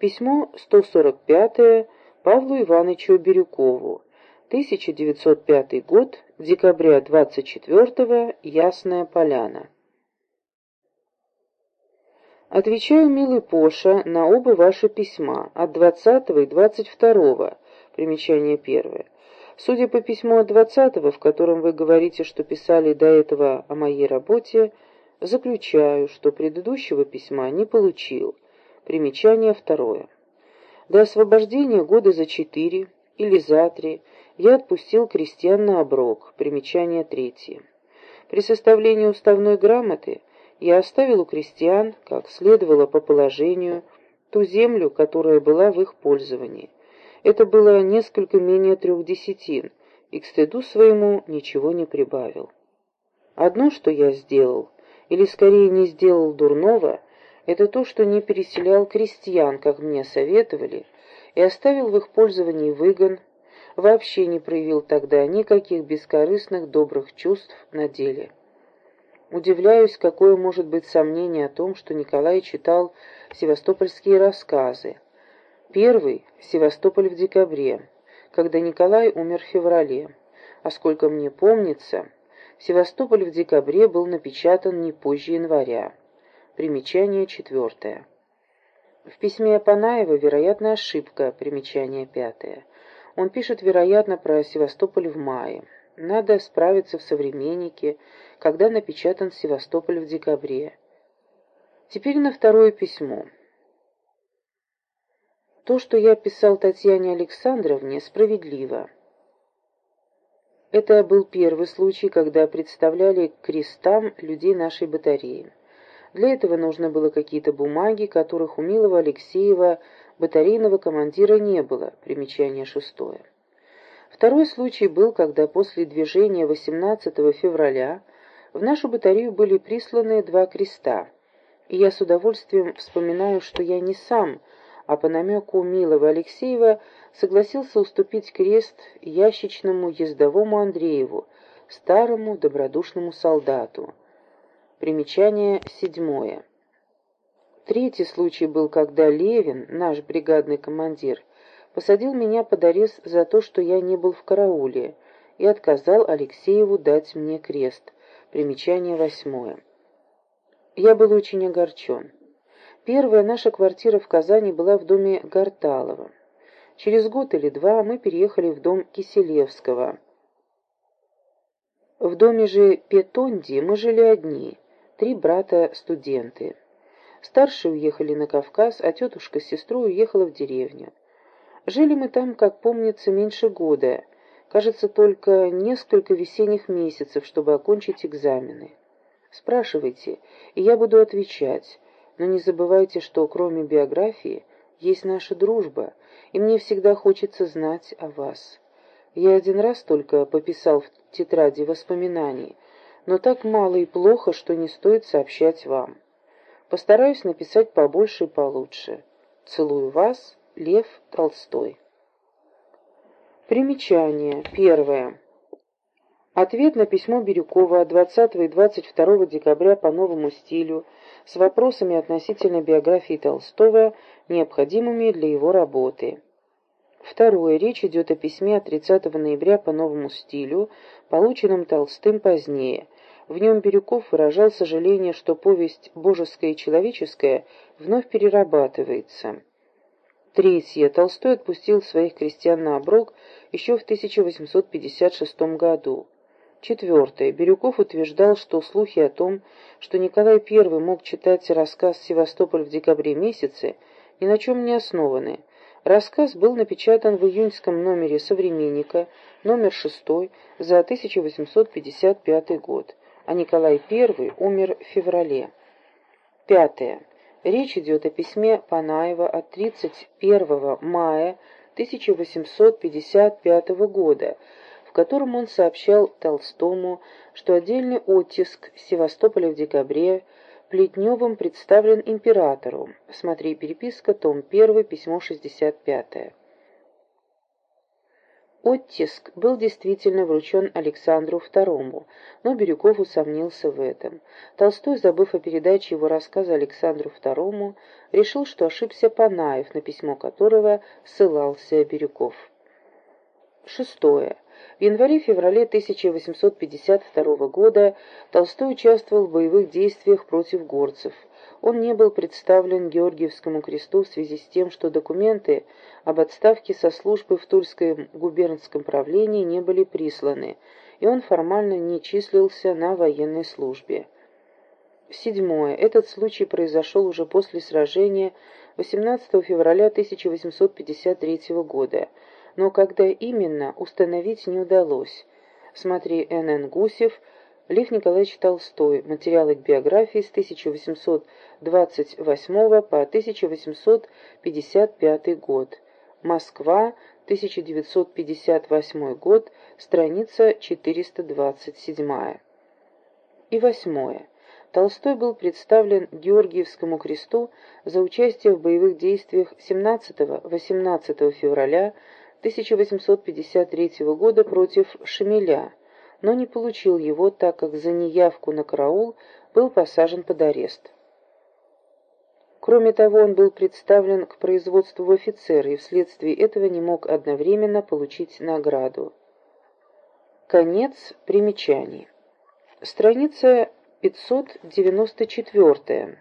Письмо 145 Павлу Ивановичу Бирюкову. 1905 год, декабря 24 Ясная Поляна. Отвечаю, милый Поша, на оба ваши письма, от 20 и 22 примечание первое. Судя по письму от 20 в котором вы говорите, что писали до этого о моей работе, заключаю, что предыдущего письма не получил. Примечание второе. До освобождения года за четыре или за три я отпустил крестьян на оброк. Примечание третье. При составлении уставной грамоты я оставил у крестьян, как следовало по положению, ту землю, которая была в их пользовании. Это было несколько менее трех десятин, и к стыду своему ничего не прибавил. Одно, что я сделал, или скорее не сделал дурного, это то, что не переселял крестьян, как мне советовали, и оставил в их пользовании выгон, вообще не проявил тогда никаких бескорыстных добрых чувств на деле. Удивляюсь, какое может быть сомнение о том, что Николай читал севастопольские рассказы. Первый — «Севастополь в декабре», когда Николай умер в феврале. А сколько мне помнится, «Севастополь в декабре» был напечатан не позже января. Примечание четвертое. В письме Апанаева, вероятно, ошибка, примечание пятое. Он пишет, вероятно, про Севастополь в мае. Надо справиться в «Современнике», когда напечатан Севастополь в декабре. Теперь на второе письмо. То, что я писал Татьяне Александровне, справедливо. Это был первый случай, когда представляли к крестам людей нашей батареи. Для этого нужно было какие-то бумаги, которых у Милова Алексеева батарейного командира не было. Примечание шестое. Второй случай был, когда после движения 18 февраля в нашу батарею были присланы два креста. И я с удовольствием вспоминаю, что я не сам, а по намеку Милова Алексеева согласился уступить крест ящичному ездовому Андрееву, старому добродушному солдату. Примечание седьмое. Третий случай был, когда Левин, наш бригадный командир, посадил меня под арест за то, что я не был в карауле, и отказал Алексееву дать мне крест. Примечание восьмое. Я был очень огорчен. Первая наша квартира в Казани была в доме Гарталова. Через год или два мы переехали в дом Киселевского. В доме же Петонди мы жили одни, три брата-студенты. Старшие уехали на Кавказ, а тетушка с сестрой уехала в деревню. Жили мы там, как помнится, меньше года, кажется, только несколько весенних месяцев, чтобы окончить экзамены. Спрашивайте, и я буду отвечать, но не забывайте, что кроме биографии есть наша дружба, и мне всегда хочется знать о вас. Я один раз только пописал в тетради воспоминаний, но так мало и плохо, что не стоит сообщать вам. Постараюсь написать побольше и получше. Целую вас. Лев Толстой. Примечание. Первое. Ответ на письмо Бирюкова 20 и 22 декабря по новому стилю с вопросами относительно биографии Толстого, необходимыми для его работы. Второе. Речь идет о письме от 30 ноября по новому стилю, полученном Толстым позднее. В нем Бирюков выражал сожаление, что повесть «Божеская и человеческая» вновь перерабатывается. Третье. Толстой отпустил своих крестьян на оброк еще в 1856 году. Четвертое. Бирюков утверждал, что слухи о том, что Николай I мог читать рассказ «Севастополь» в декабре месяце, ни на чем не основаны. Рассказ был напечатан в июньском номере «Современника», номер 6, за 1855 год, а Николай I умер в феврале. Пятое. Речь идет о письме Панаева от 31 мая 1855 года, в котором он сообщал Толстому, что отдельный оттиск Севастополя в декабре Плетневым представлен императору. Смотри переписка, том 1, письмо 65. Оттиск был действительно вручен Александру II, но Бирюков усомнился в этом. Толстой, забыв о передаче его рассказа Александру II, решил, что ошибся Панаев, на письмо которого ссылался Бирюков. Шестое. В январе-феврале 1852 года Толстой участвовал в боевых действиях против горцев – он не был представлен Георгиевскому кресту в связи с тем, что документы об отставке со службы в Тульском губернском правлении не были присланы, и он формально не числился на военной службе. Седьмое. Этот случай произошел уже после сражения 18 февраля 1853 года, но когда именно, установить не удалось. Смотри Н.Н. Гусев Лев Николаевич Толстой. Материалы к биографии с 1828 по 1855 год. Москва, 1958 год, страница 427. И восьмое. Толстой был представлен Георгиевскому кресту за участие в боевых действиях 17-18 февраля 1853 года против Шемеля, но не получил его, так как за неявку на караул был посажен под арест. Кроме того, он был представлен к производству в офицеры и вследствие этого не мог одновременно получить награду. Конец примечаний. Страница 594.